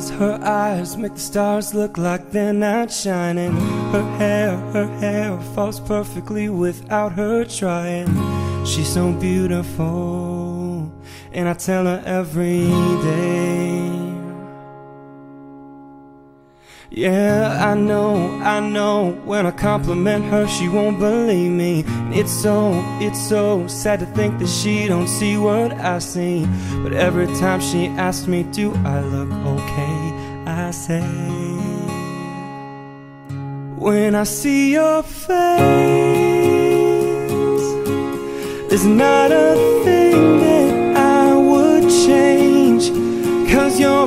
Eyes, her eyes make the stars look like they're not shining. Her hair, her hair falls perfectly without her trying. She's so beautiful, and I tell her every day. Yeah, I know, I know. When I compliment her, she won't believe me. It's so, it's so sad to think that she don't see what I see. But every time she asks me, do I look okay? I say When I see your face There's not a thing that I would change. Cause you're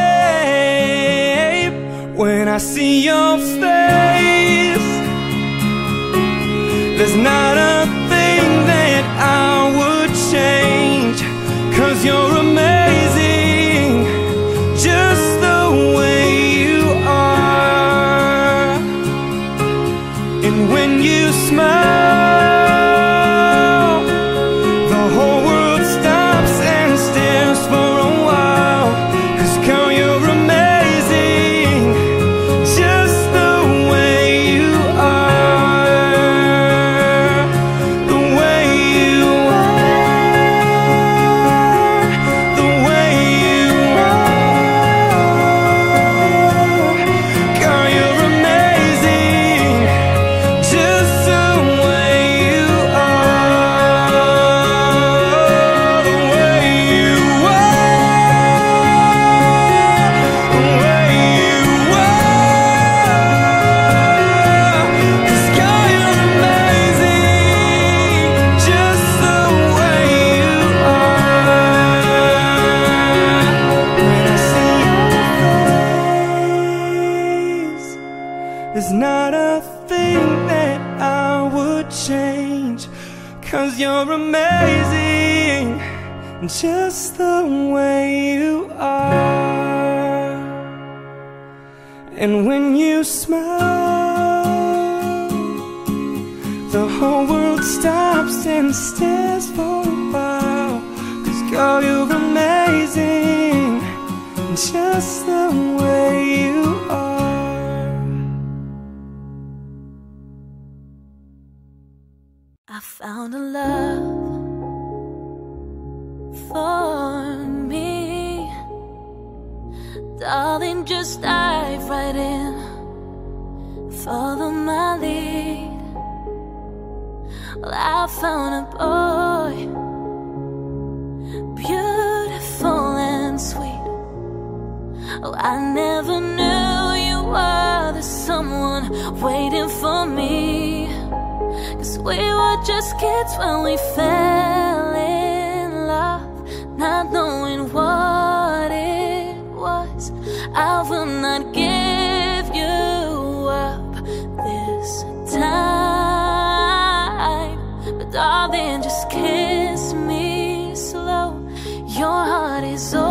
when I see your face, there's not a thing that I would change. Cause you're amazing, darling, just kiss me slow. Your heart is all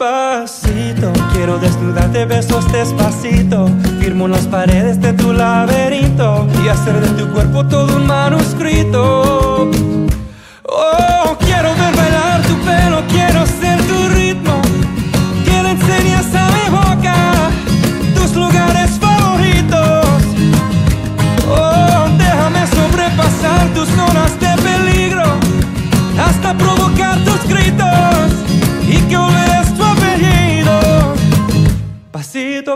Despacito, quiero desnudarte besos despacito. Firmo las paredes de tu laberinto y hacer de tu cuerpo todo un manuscrito. Oh, quiero ver bailar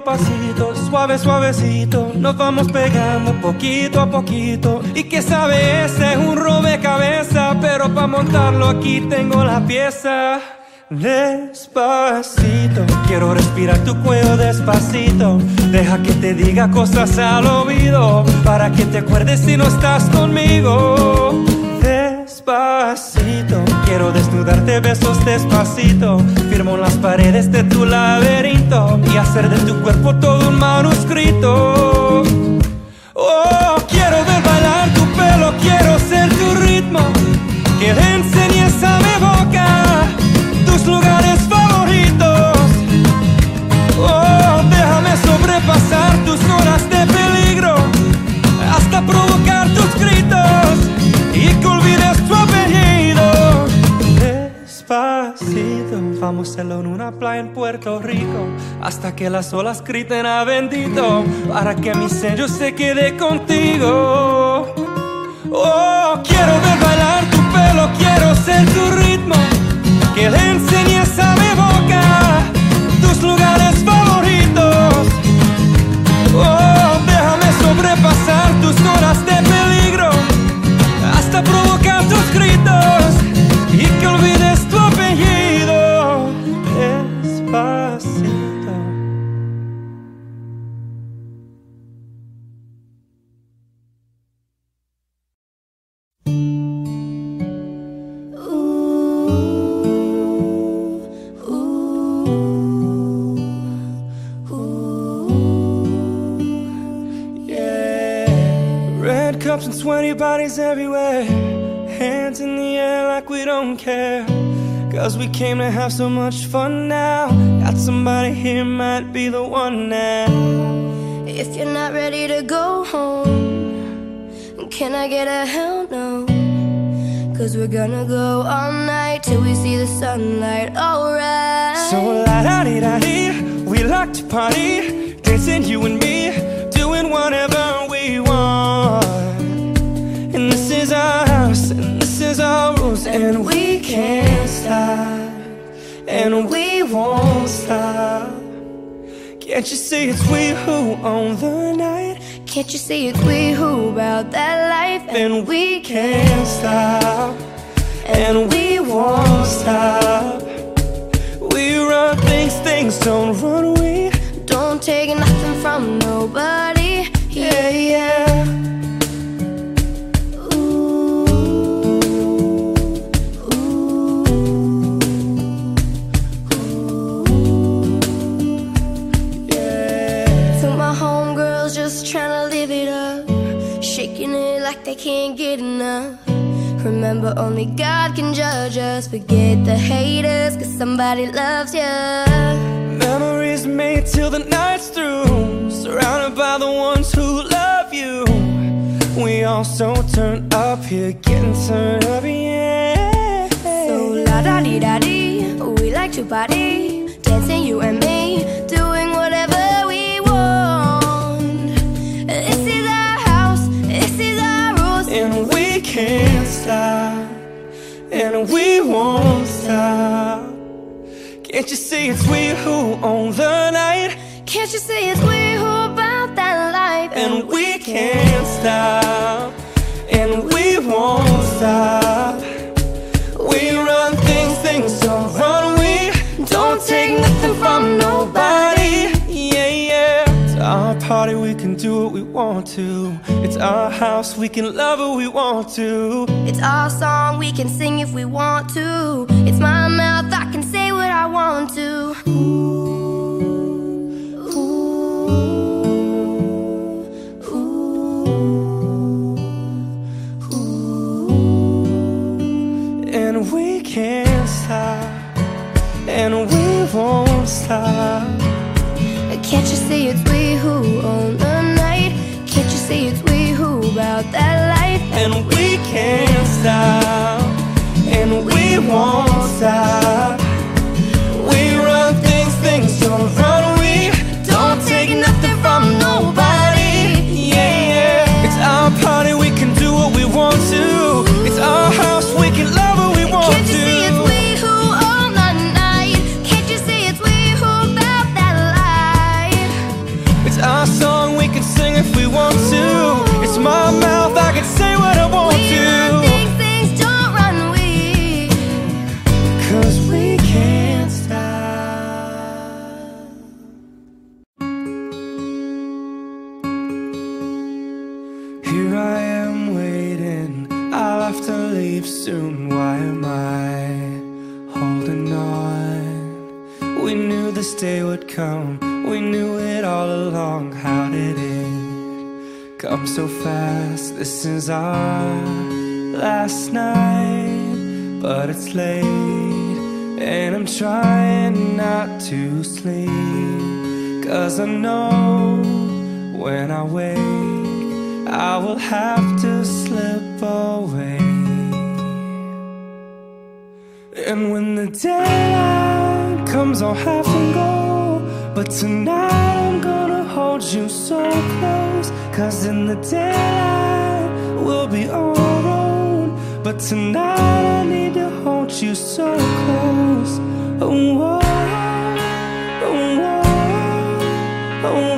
Pasito suave, suavecito, nos vamos pegando poquito a poquito. Y que sabe, ese es un rompecabezas, pero para montarlo aquí tengo la pieza. Despacito, quiero respirar tu cuello despacito. Deja que te diga cosas al oído, para que te acuerdes si no estás conmigo. Despacito, quiero desnudarte besos despacito. Firmo las paredes de tu laberinto y hacer de tu cuerpo todo un manuscrito. Oh, quiero ver bailar tu pelo, quiero ser tu ritmo. Que le enseñes a mi boca A hacerlo en una playa en Puerto Rico hasta que las olas griten a bendito para que mi sello se quede contigo. Oh, quiero ver bailar tu pelo, quiero ser tu ritmo. Que le enseñes a mi boca tus lugares favoritos. Oh, déjame sobrepasar tus horas de peligro hasta provocar tus gritos y que olvides bodies everywhere. Hands in the air like we don't care. Cause we came to have so much fun now. Got somebody here, might be the one now. If you're not ready to go home, can I get a hell no? Cause we're gonna go all night till we see the sunlight, alright. So la da di da di, we like to party, dancing you and me, doing whatever we want. Is our house, and this is our rules, and we can't stop, and we won't stop. Can't you see it's we who own the night? Can't you see it's we who about that life? And we can't stop, and we won't stop. We run things, things don't run we. Don't take nothing from nobody. Remember, only God can judge us. Forget the haters, cause somebody loves ya. Memories made till the night's through. Surrounded by the ones who love you. We all so turned up here, getting turned up, yeah. So la da di da di, we like to party, dancing you and me, doing whatever we want. This is our house, this is our rules. And we can't stop, and we won't stop. Can't you see it's we who own the night? Can't you see it's we who about that life? And we can't stop, and we won't stop. We run things, things don't run we. Don't take nothing from nobody. Party, we can do what we want to. It's our house, we can love who we want to. It's our song, we can sing if we want to. It's my mouth, I can say what I want to. Ooh, ooh, ooh. And we can't stop, and we won't stop. Can't you see it's we who own the night? Can't you see it's we who about that life? And we can't stop, and we won't stop. Is our last night, but it's late, and I'm trying not to sleep. Cause I know when I wake, I will have to slip away. And when the daylight comes, I'll have to go. But tonight I'm gonna hold you so close. Cause in the daylight we'll be our own. But tonight I need to hold you so close. Oh, oh, oh, whoa. Oh,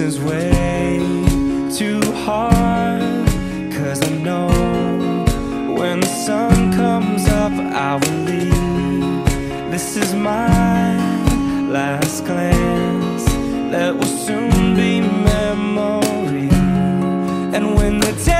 is way too hard. Cause I know when the sun comes up, I will leave. This is my last glance that will soon be memory. And when the daylight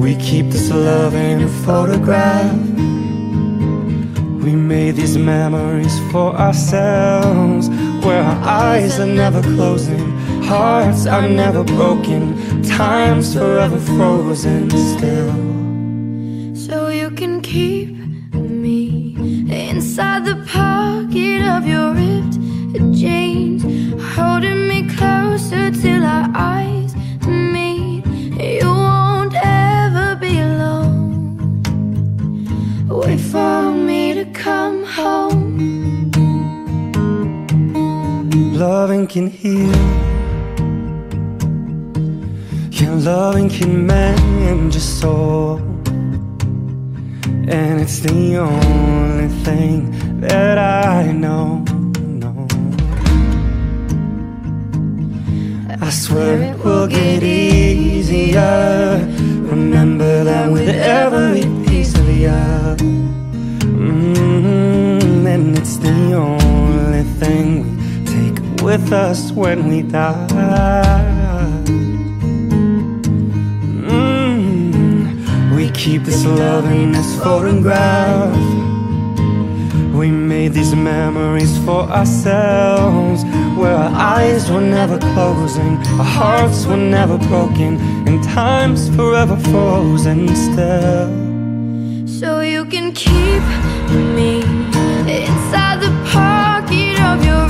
We keep this love in a photograph. We made these memories for ourselves, where our eyes are never closing, hearts are never broken, time's forever frozen still. So you can keep me inside the pocket of your ripped jeans, holding me closer till our eyes Loving can heal. Yeah, loving can mend your soul. And it's the only thing that I know. know. I swear it will get easier. Remember that with every piece of you. Mm, and it's the only thing with us when we die. Mm, we keep this love in this photograph. We made these memories for ourselves Where our eyes were never closing Our hearts were never broken And time's forever frozen still So you can keep me inside the pocket of your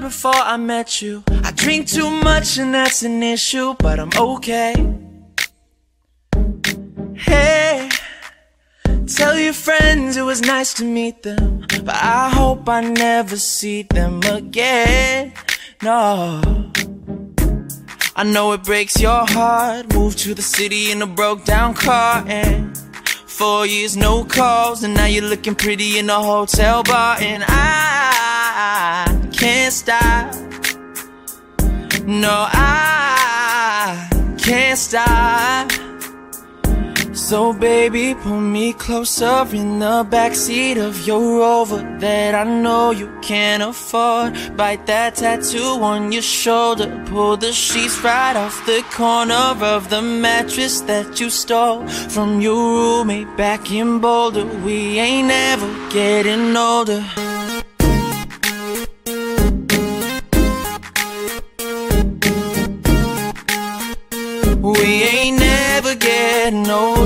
before I met you. I drink too much and that's an issue, but I'm okay. Hey, tell your friends it was nice to meet them, but I hope I never see them again. No. I know it breaks your heart. Moved to the city in a broke down car and Four years, no calls, and now you're looking pretty in a hotel bar, and I can't stop. No, I can't stop. So baby, pull me closer in the backseat of your Rover that I know you can't afford. Bite that tattoo on your shoulder, pull the sheets right off the corner of the mattress that you stole from your roommate back in Boulder. We ain't ever getting older.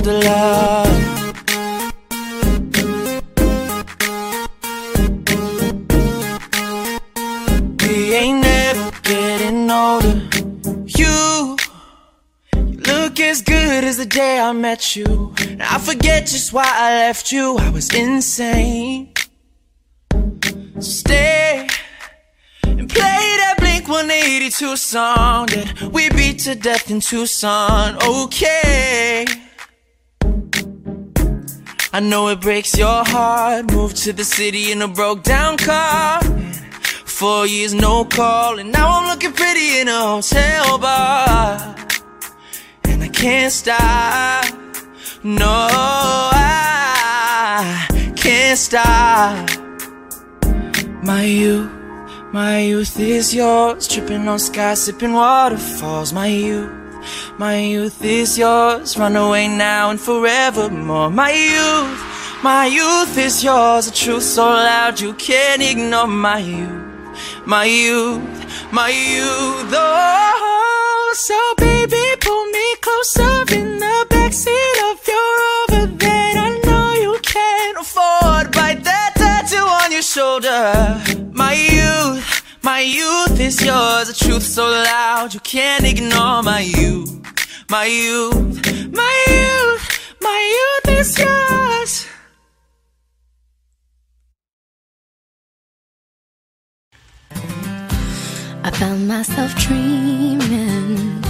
Older, love. We ain't never getting older. You, you look as good as the day I met you. And I forget just why I left you. I was insane. Stay and play that Blink 182 song that we beat to death in Tucson. Okay. I know it breaks your heart. Moved to the city in a broke down car. Four years, no call, and now I'm looking pretty in a hotel bar. And I can't stop. No, I can't stop. My youth. My youth is yours, tripping on skies, sipping waterfalls. My youth, my youth is yours, run away now and forevermore. My youth, my youth is yours, a truth so loud you can't ignore. My youth, my youth, my youth. Oh, so baby, pull me closer in the backseat of your Rover that I know you can't afford. Bite that tattoo on your shoulder. My youth, my youth is yours. A truth so loud you can't ignore. My youth, my youth, my youth, my youth is yours. I found myself dreaming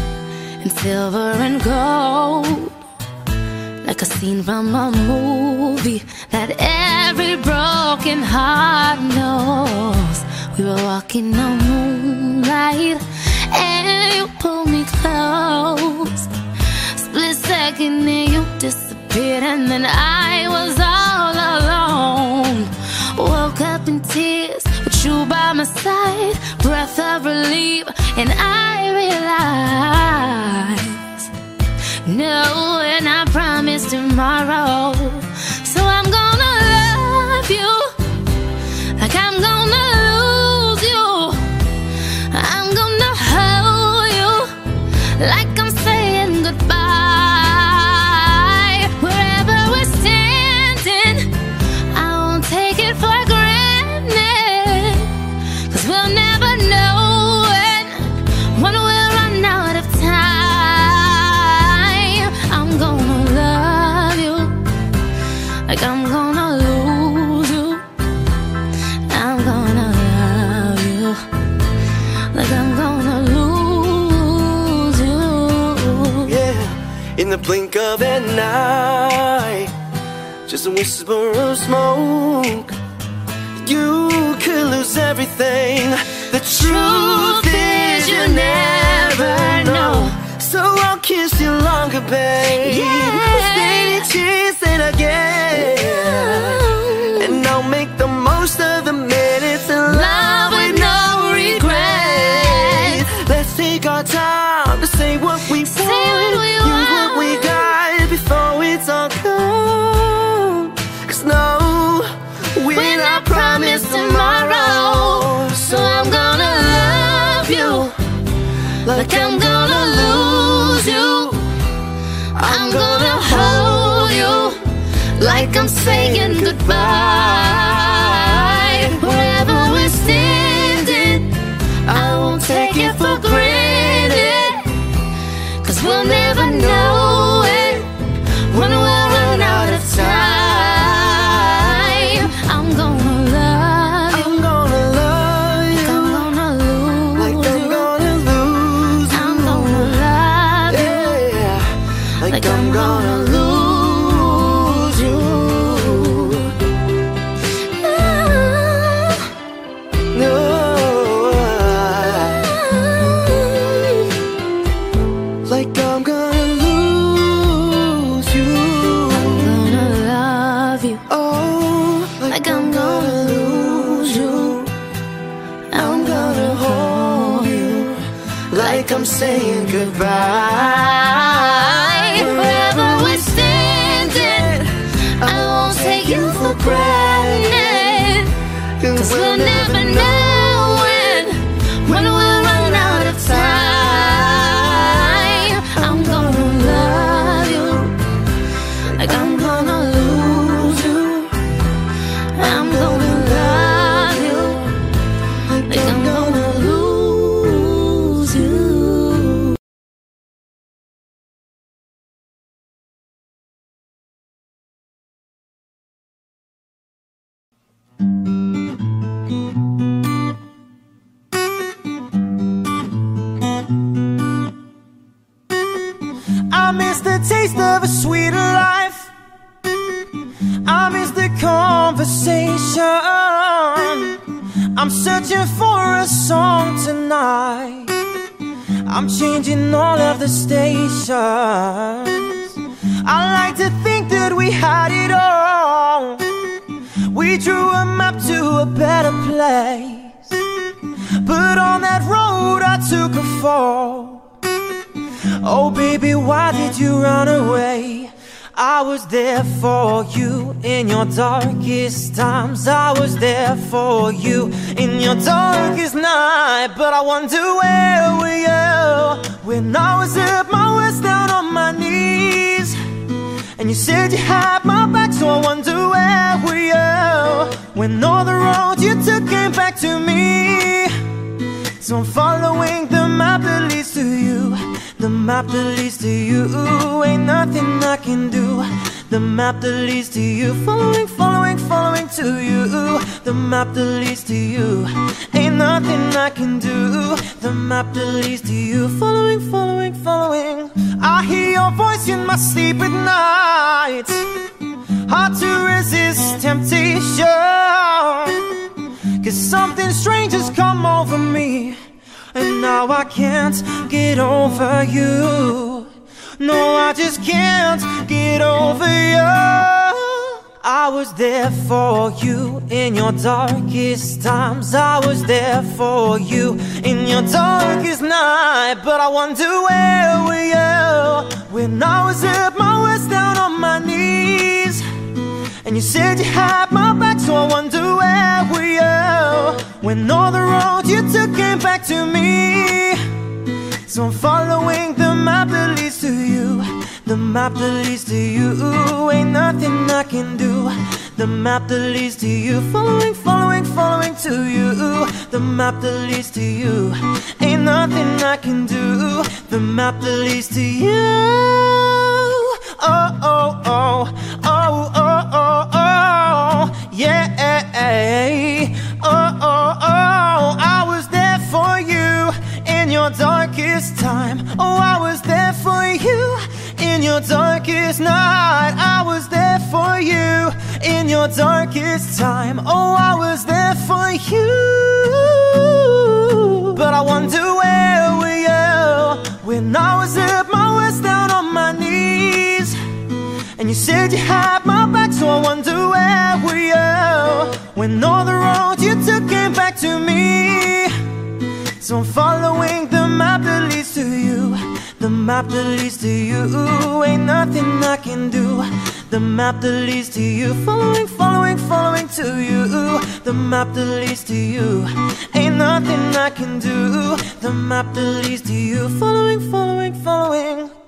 in silver and gold, like a scene from a movie that every broken heart knows. We were walking on moonlight, and you pulled me close. Split second, then you disappeared, and then I was all alone. Woke up in tears with you by my side, breath of relief, and I realized no, and I promise tomorrow. Eye. Just a whisper of smoke. You could lose everything. The truth is, you never know. So I'll kiss you longer, babe. Yeah. Stay chance and again. Saying goodbye. My sleep at night. Hard to resist temptation. Cause something strange has come over me. And now I can't get over you. No, I just can't get over you. I was there for you in your darkest times. I was there for you in your darkest night. But I wonder where were you when I was at my worst down on my knees. And you said you had my back, so I wonder where were you when all the roads you took came back to me. So I'm following the map that leads to you. The map that leads to you. Ain't nothing I can do. The map that leads to you. Following, following, following to you. The map that leads to you. Ain't nothing I can do. The map that leads to you. Oh, oh, oh. Oh, oh, oh, oh. Yeah. Oh, oh, oh. I was there for you in your darkest time. Oh, I was there for you In your darkest night, I was there for you. In your darkest time, oh, I was there for you. But I wonder where were you when I was at my worst, down on my knees. And you said you had my back, so I wonder where were you when all the roads you took came back to me. So I'm following the map that leads to you. The map that leads to you. Ain't nothing I can do. The map that leads to you. Following, following, following to you. The map that leads to you. Ain't nothing I can do. The map that leads to you. Following, following, following.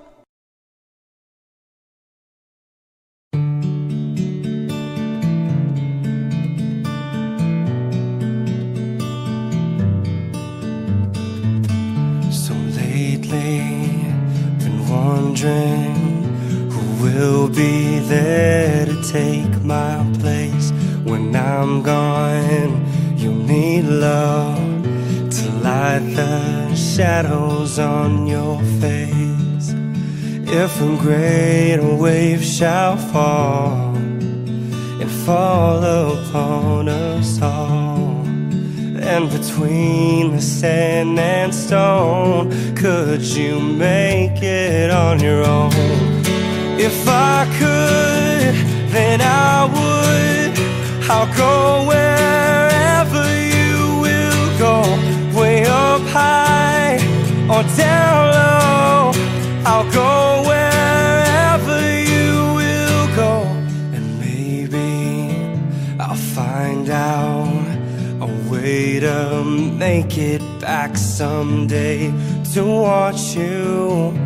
Wondering who will be there to take my place when I'm gone. You'll need love to light the shadows on your face. If a great wave shall fall and fall upon us all. And between the sand and stone, could you make it on your own? If I could, then I would. I'll go wherever you will go, way up high or down low. I'll go wherever you will go, and maybe I'll find out a way to make it back someday to watch you,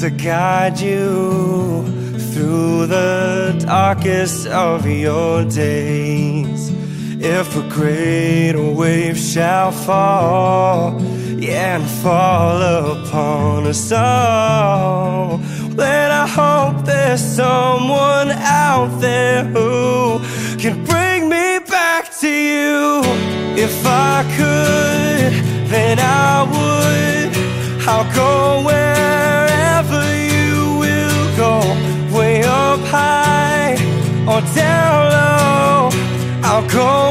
to guide you through the darkest of your days. If a great wave shall fall, yeah, and fall upon us all, then I hope there's someone out there who can bring me back to you. If I could, then I would. I'll go wherever you will go, way up high or down low. I'll go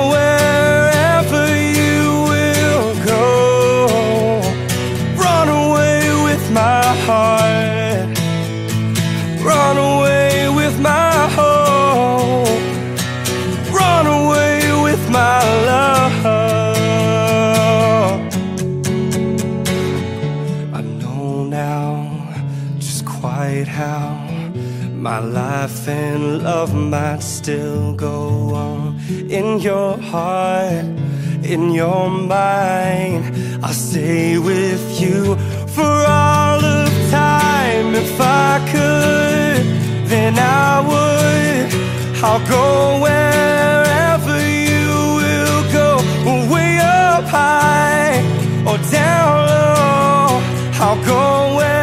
and love might still go on in your heart, in your mind. I'll stay with you for all of time. If I could, then I would. I'll go wherever you will go, way up high or down low. I'll go wherever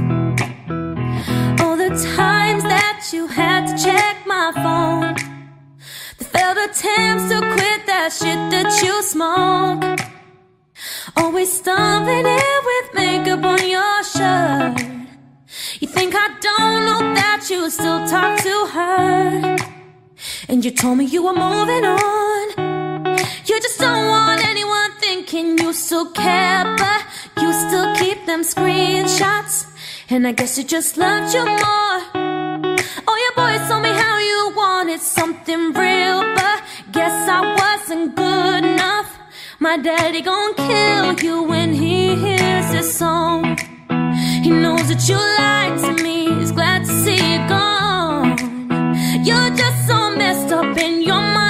Attempts to quit that shit that you smoke. Always stumbling in with makeup on your shirt. You think I don't know that you still talk to her. And you told me you were moving on. You just don't want anyone thinking you still care, but you still keep them screenshots. And I guess you just loved you more. Wasn't good enough. My daddy gon' kill you when he hears this song. He knows that you lied to me, he's glad to see you gone. You're just so messed up in your mind,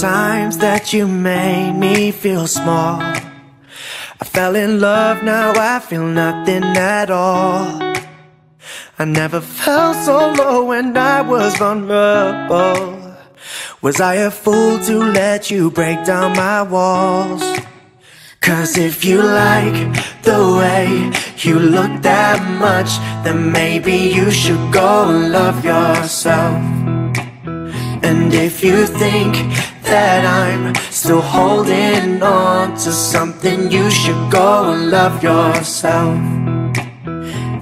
times that you made me feel small. I fell in love, now I feel nothing at all. I never felt so low when I was vulnerable. Was I a fool to let you break down my walls? Cause if you like the way you look that much, then maybe you should go and love yourself. And if you think that I'm still holding on to something, you should go and love yourself.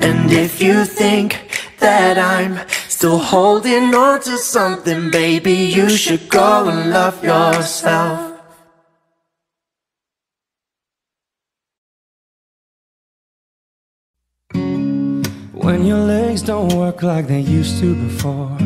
And if you think that I'm still holding on to something, baby, you should go and love yourself. When your legs don't work like they used to before.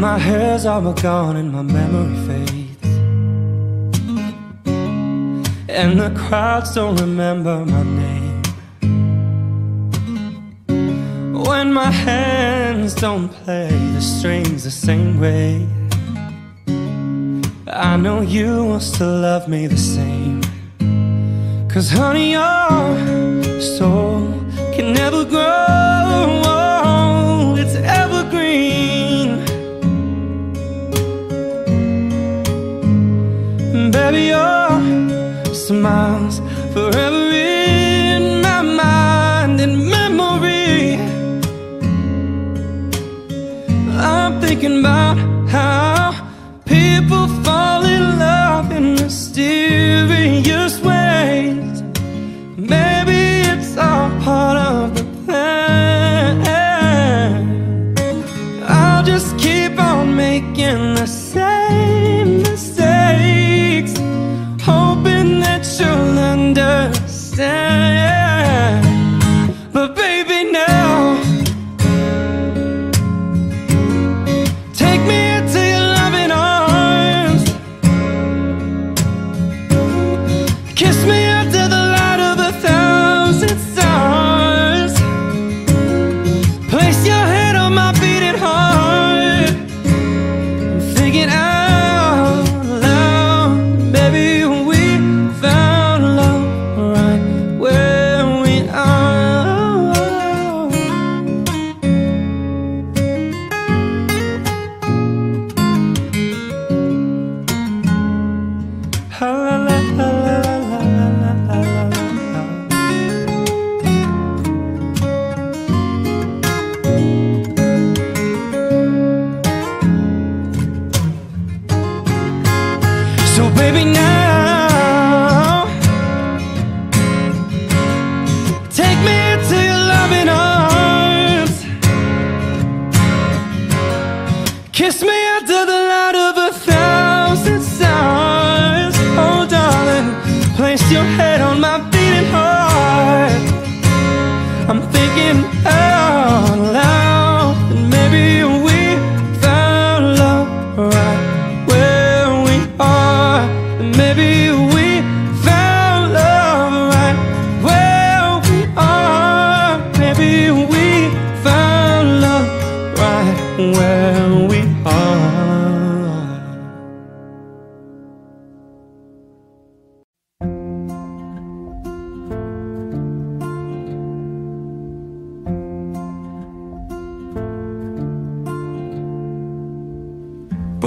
My hair's all gone and my memory fades. And the crowds don't remember my name. When my hands don't play the strings the same way I know you will still love me the same. Cause honey, your soul can never grow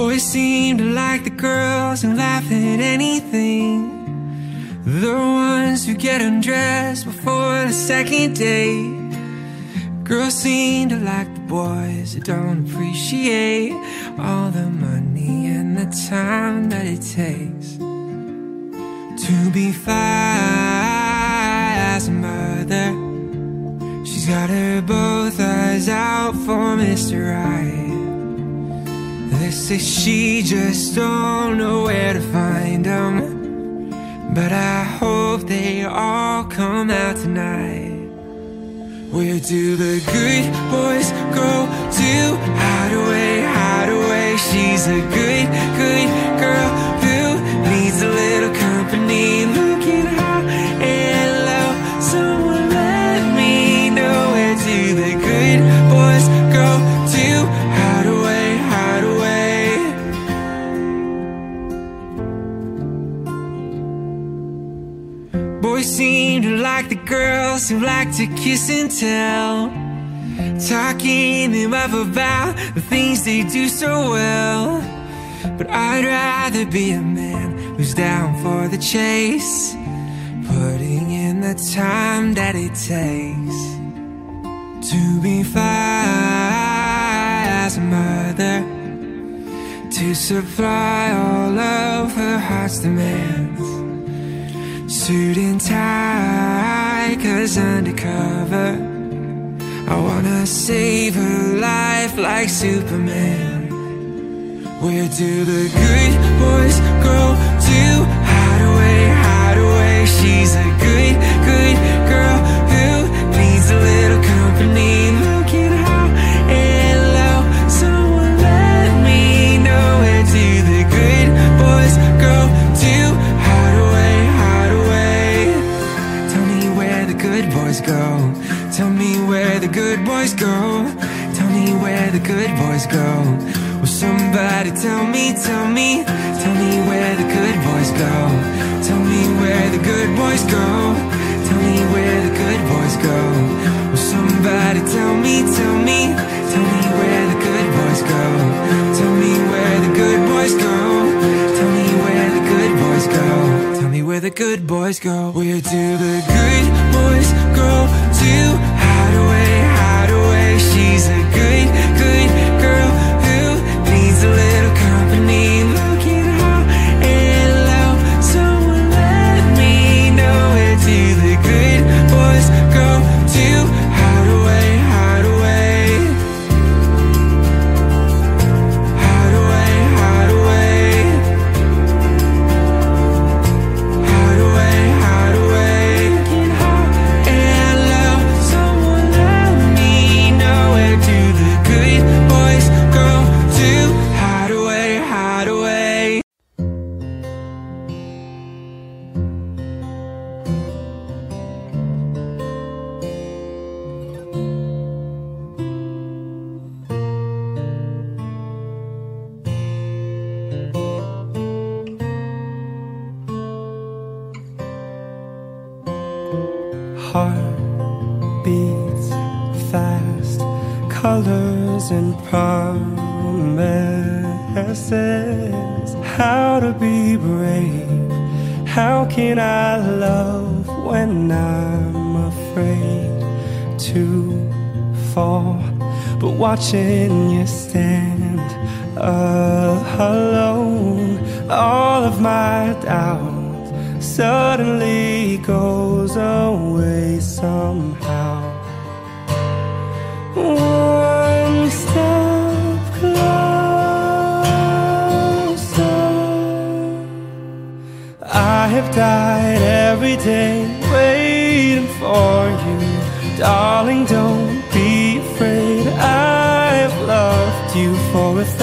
Boys seem to like the girls and laugh at anything. The ones who get undressed before the second date. Girls seem to like the boys who don't appreciate all the money and the time that it takes to be fly as a mother. She's got her both eyes out for Mr. Right. Say she just don't know where to find them. But I hope they all come out tonight. Where do the good boys go to hide away, hide away? She's a good, good girl girls who like to kiss and tell. Talking them up about the things they do so well. But I'd rather be a man who's down for the chase. Putting in the time that it takes to be fly as a mother. To supply all of her heart's demands suit and tie, cause undercover. I wanna save her life like Superman. Where do the good boys go to hide away, hide away She's a good, good girl who needs a little company boys go? Tell me where the good boys go. Tell me where the good boys go. Will somebody tell me, tell me, tell me where the good boys go? Tell me where the good boys go. Tell me where the good boys go. Will somebody tell me, tell me, where the good boys go. Where do the good boys go to hide away, hide away? She's a good,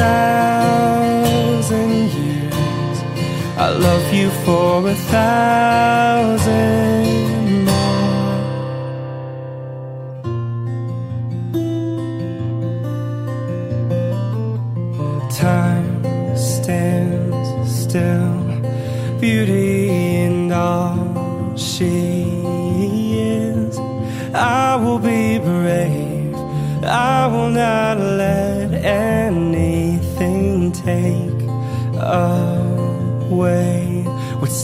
thousand years. I love you for a thousand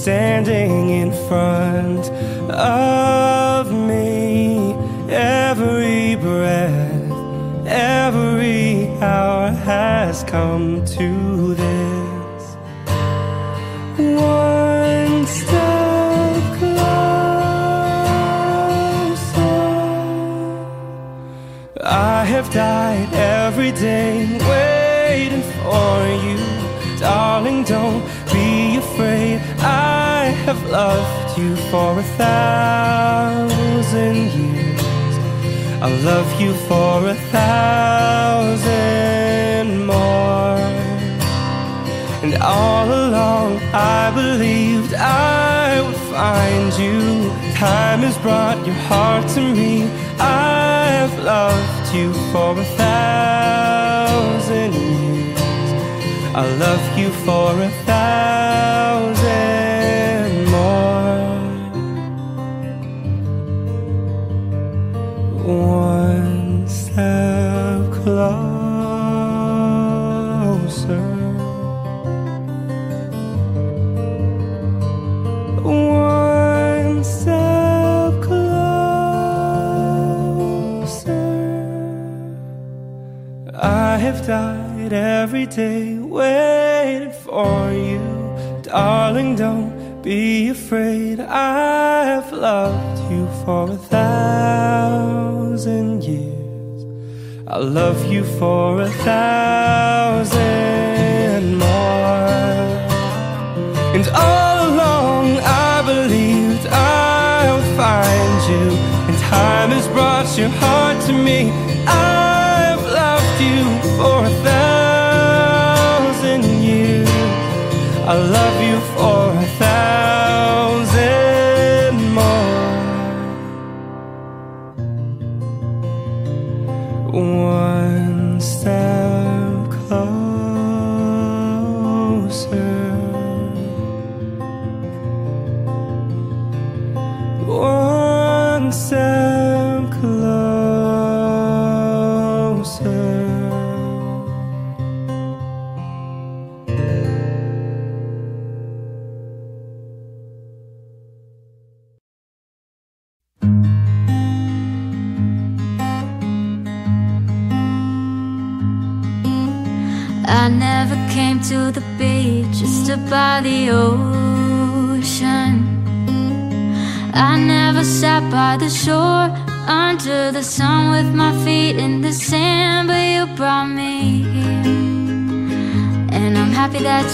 standing in front of me. Every breath, every hour has come to this. One step closer. I have died every day waiting for you. Darling, don't have loved you for a thousand years. I'll love you for a thousand more. And all along I believed I would find you. Time has brought your heart to me. I have loved you for a thousand years. I love you for a thousand every day waiting for you. Darling, don't be afraid. I have loved you for a thousand years. I'll love you for a thousand more. And all along I believed I'll find you. And time has brought your heart to me. I've loved you for a thousand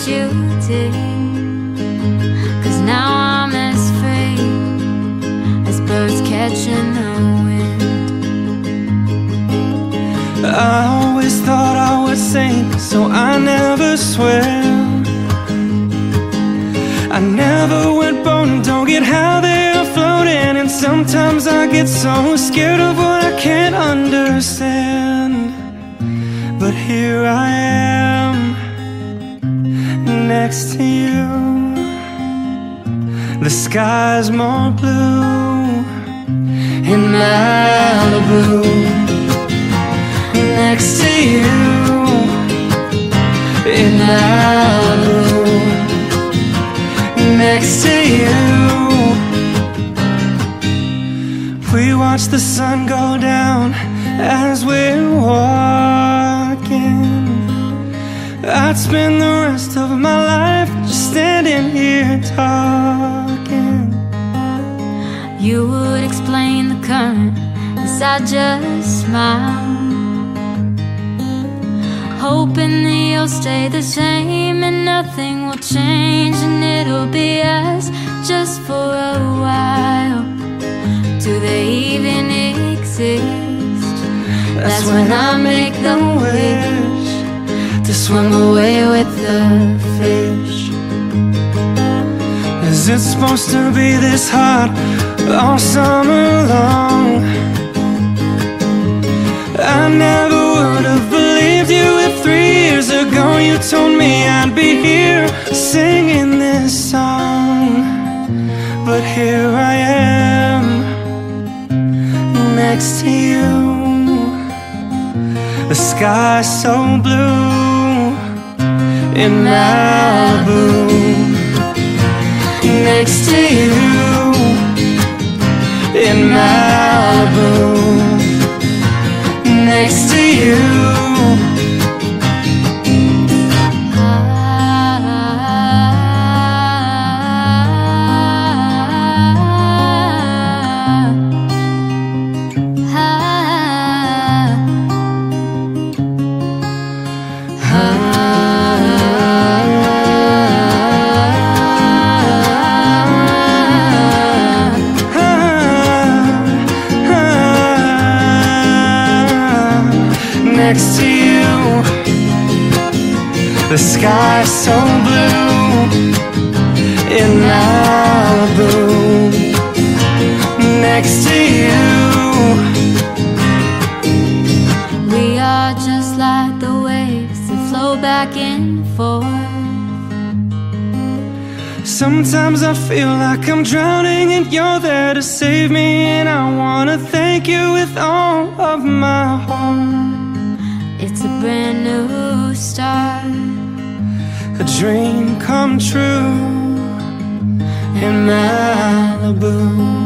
you. Sky's more blue in Malibu next to you in Malibu. Next to you, we watch the sun go down as we're walking. I'd spend the I just smile. Hoping that you'll stay the same and nothing will change and it'll be us just for a while. Do they even exist? That's when I make the wish to swim away with the fish. Is it supposed to be this hot all summer long? I never would have believed you if three years ago you told me I'd be here singing this song. But here I am next to you. The sky's so blue in Malibu next to you in Malibu. Next to you, Sky's so blue in Malibu. Next to you. We are just like the waves that flow back and forth. Sometimes I feel like I'm drowning and you're there to save me. And I wanna thank you with all of my heart. Dream come true in Malibu.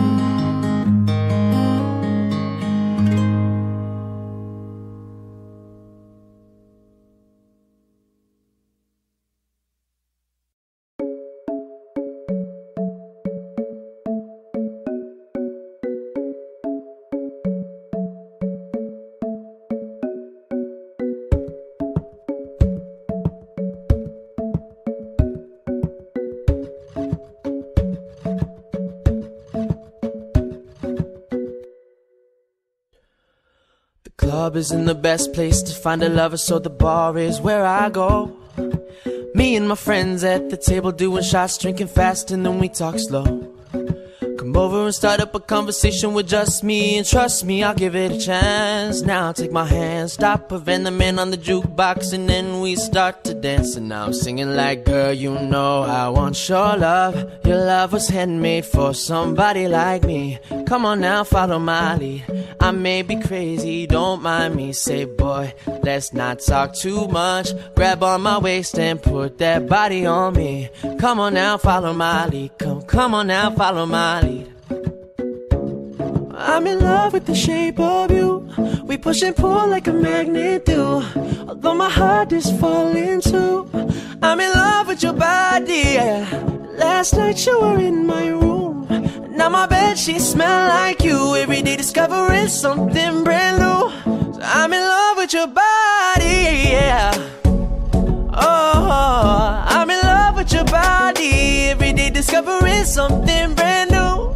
Club isn't the best place to find a lover, so the bar is where I go. Me and my friends at the table doing shots, drinking fast, and then we talk slow. Come over and start up a conversation with just me. And trust me, I'll give it a chance. Now take my hand, stop prevent the man on the jukebox, and then we start to dance. And now I'm singing like, girl, you know I want your love. Your love was handmade for somebody like me. Come on now, follow my lead. I may be crazy, don't mind me. Say, boy, let's not talk too much. Grab on my waist and put that body on me. Come on now, follow my lead. Come, come on now, follow my lead. I'm in love with the shape of you. We push and pull like a magnet do. Although my heart is falling too. I'm in love with your body. Yeah. Last night you were in my room. Now my bed sheets smell like you. Every day discovering something brand new. So I'm in love with your body. Yeah. Oh, I'm in love with your body. Every day discovering something brand new.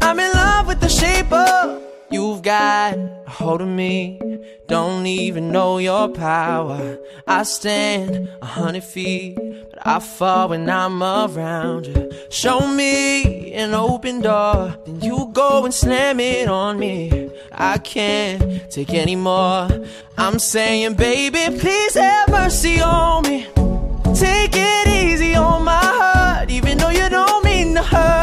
I'm in love with the shape of you've got a hold of me. Don't even know your power. I stand a hundred feet, but I fall when I'm around you. Show me an open door, then you go and slam it on me. I can't take any more. I'm saying, baby, please have mercy on me. Take it easy on my heart, even though you don't mean to hurt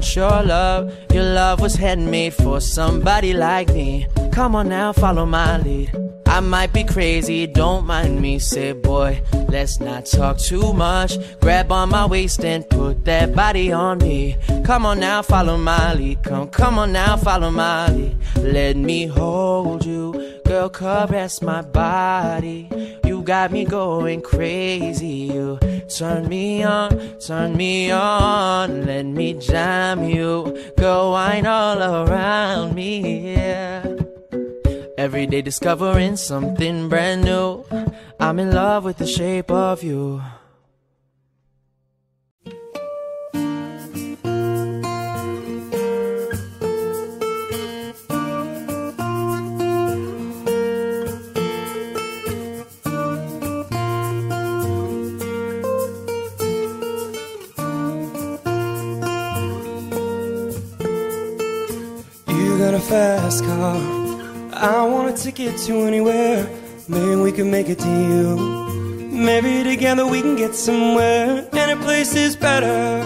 want your love. Your love was handmade for somebody like me. Come on now, follow my lead. I might be crazy, don't mind me. Say, boy, let's not talk too much. Grab on my waist and put that body on me. Come on now, follow my lead. Come, come on now, follow my lead. Let me hold you, girl, caress my body. You got me going crazy. You turn me on, turn me on. Let me jam you, go wine all around me. Yeah. Every day discovering something brand new. I'm in love with the shape of you. A fast car I want a ticket to anywhere. Maybe we can make a deal. Maybe together we can get somewhere. Any place is better.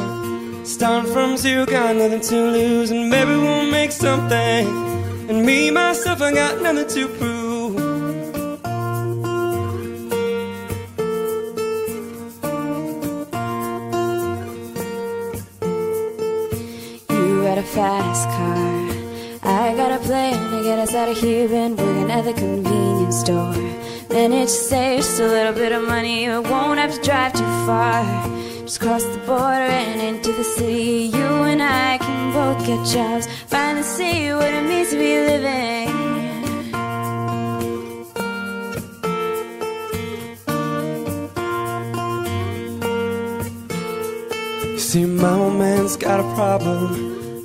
Starting from zero, got nothing to lose, and maybe we'll make something. And me, myself, I got nothing to prove. You got a fast car. I got a plan to get us out of here and working at the convenience store. Manage to save just a little bit of money, you won't have to drive too far. Just cross the border and into the city. You and I can both get jobs, finally see what it means to be living. See, my old man's got a problem.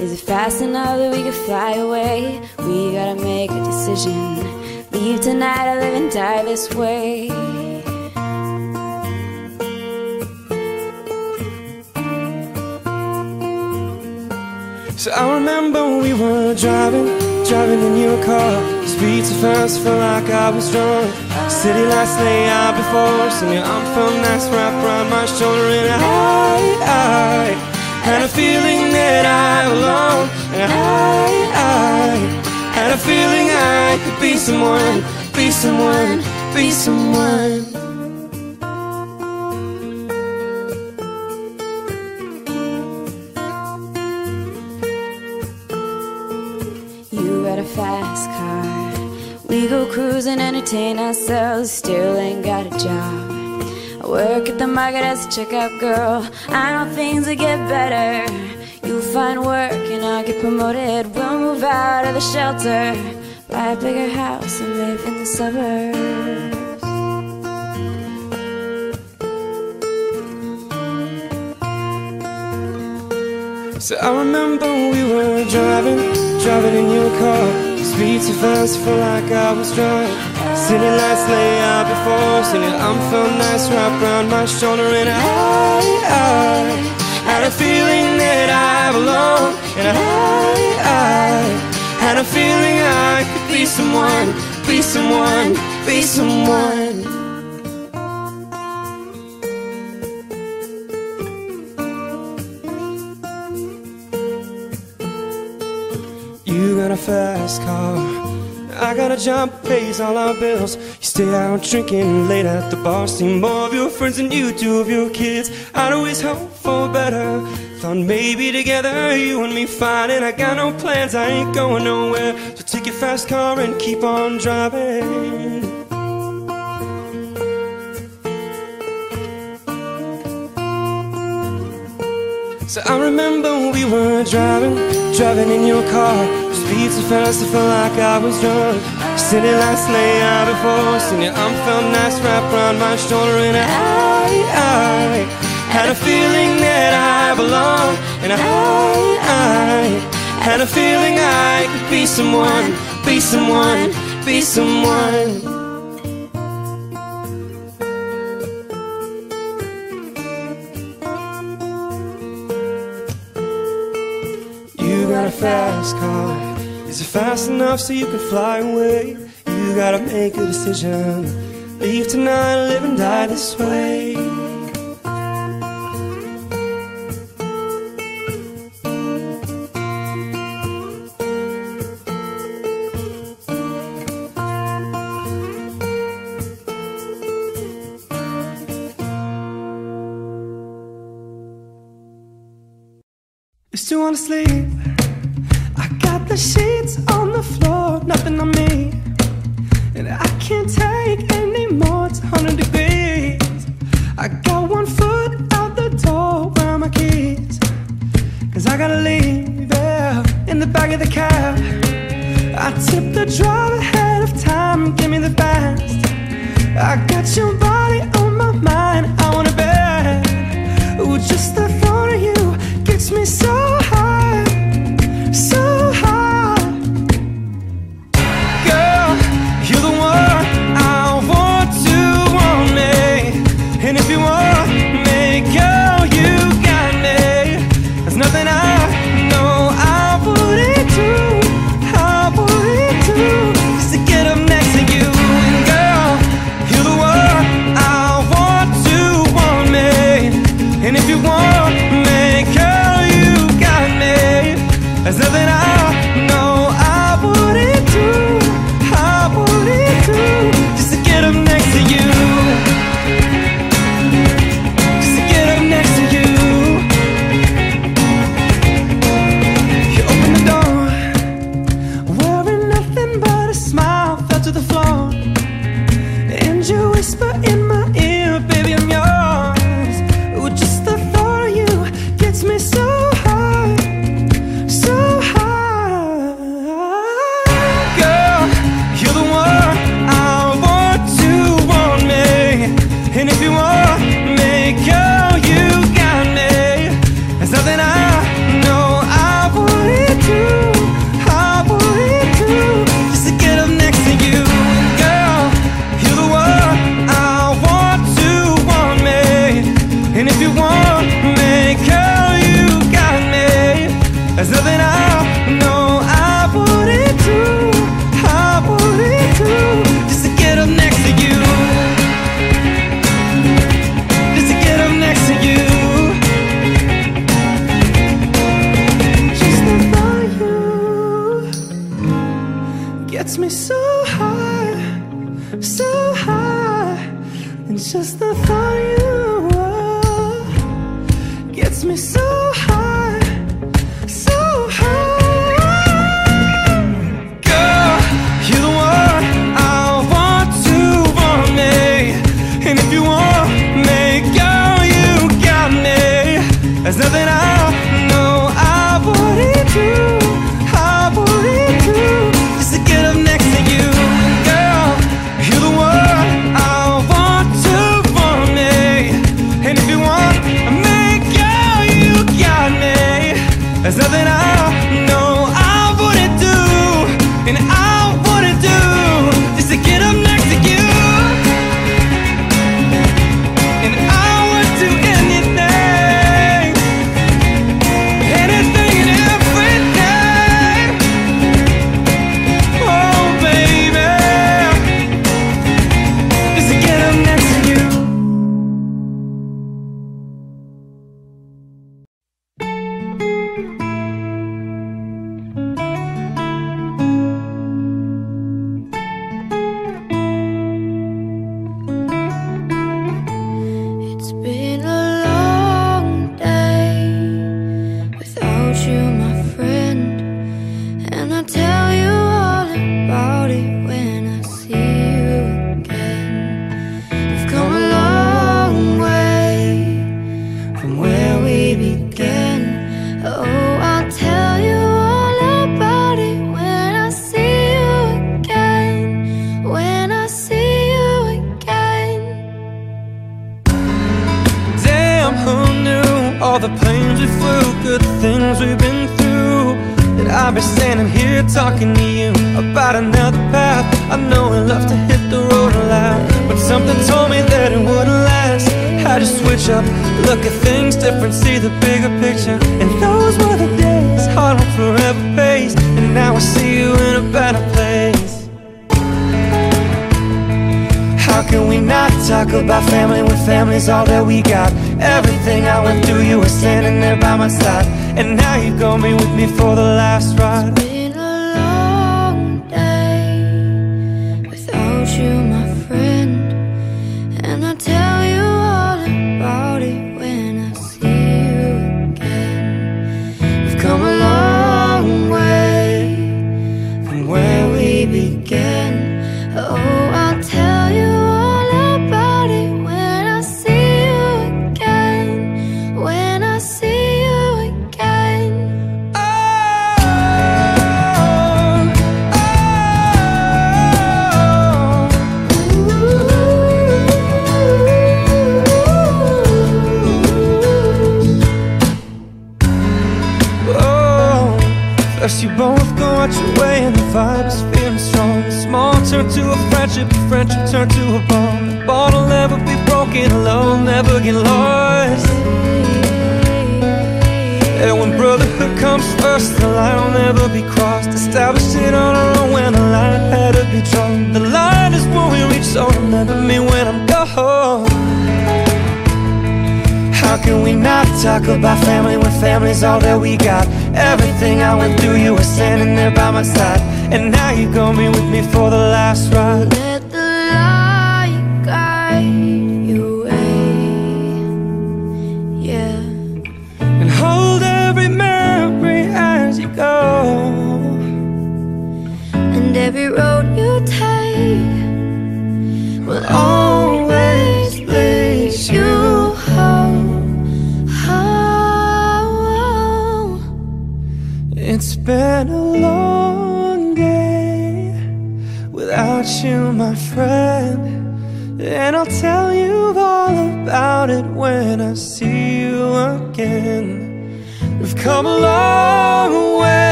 Is it fast enough that we could fly away? We gotta make a decision. Leave tonight or live and die this way. So I remember when we were driving, driving in your car. Speed so fast, felt like I was drunk. City lights lay out before us, and your arm felt nice wrapped around my shoulder. And I, I had a feeling that I belong, and I, I had a feeling I could be someone, be someone, be someone. You got a fast car. We go cruising, entertain ourselves, still ain't got a job. I work at the market as a checkout girl. I know things will get better. You'll find work and I'll get promoted. We'll move out of the shelter, buy a bigger house and live in the suburbs. So I remember we were driving, driving in your car Speed so fast, felt like I was drunk City lights lay out before And I'm felt nice wrapped around my shoulder And I, I had a feeling that I belong And I, I had a feeling I could be someone Be someone, be someone. You got a fast car. I got a job pays all our bills. You stay out drinking late at the bar. See more of your friends than you do of your kids. I'd always hope for better. Thought maybe together you and me fine, and I got no plans, I ain't going nowhere. So take your fast car and keep on driving. So I remember we were driving, driving in your car Speed so fast I felt like I was drunk City lights lay out before And your arm felt nice wrapped around my shoulder And I, I had a feeling that I belong And I, I had a feeling I could be someone Be someone, be someone You got a fast car. Is it fast enough so you can fly away? You gotta make a decision. Leave tonight, live and die this way. Used to wanna sleep. The sheets on the floor, nothing on me. And I can't take any more, it's 100 degrees. I got one foot out the door, where are my keys? Cause I gotta leave, yeah, in the back of the cab. I tip the driver ahead of time, give me the best. I got your body on my mind,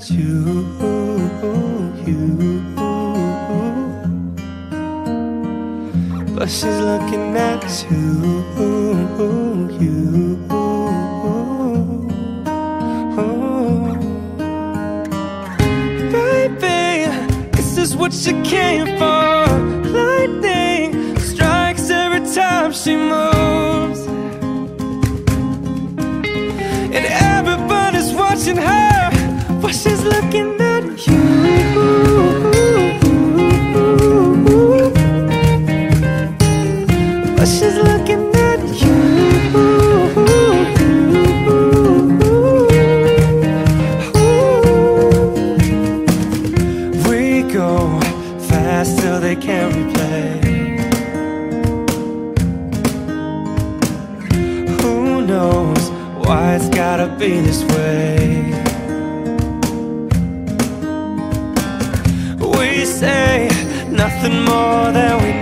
to Still, till they can't replay. Who knows why it's gotta be this way? We say nothing more than we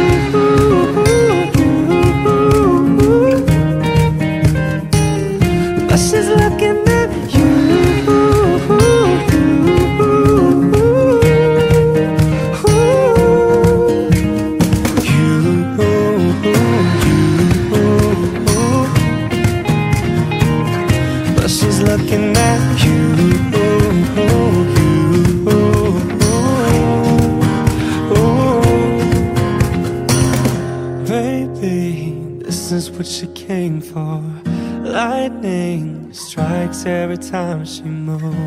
Strikes every time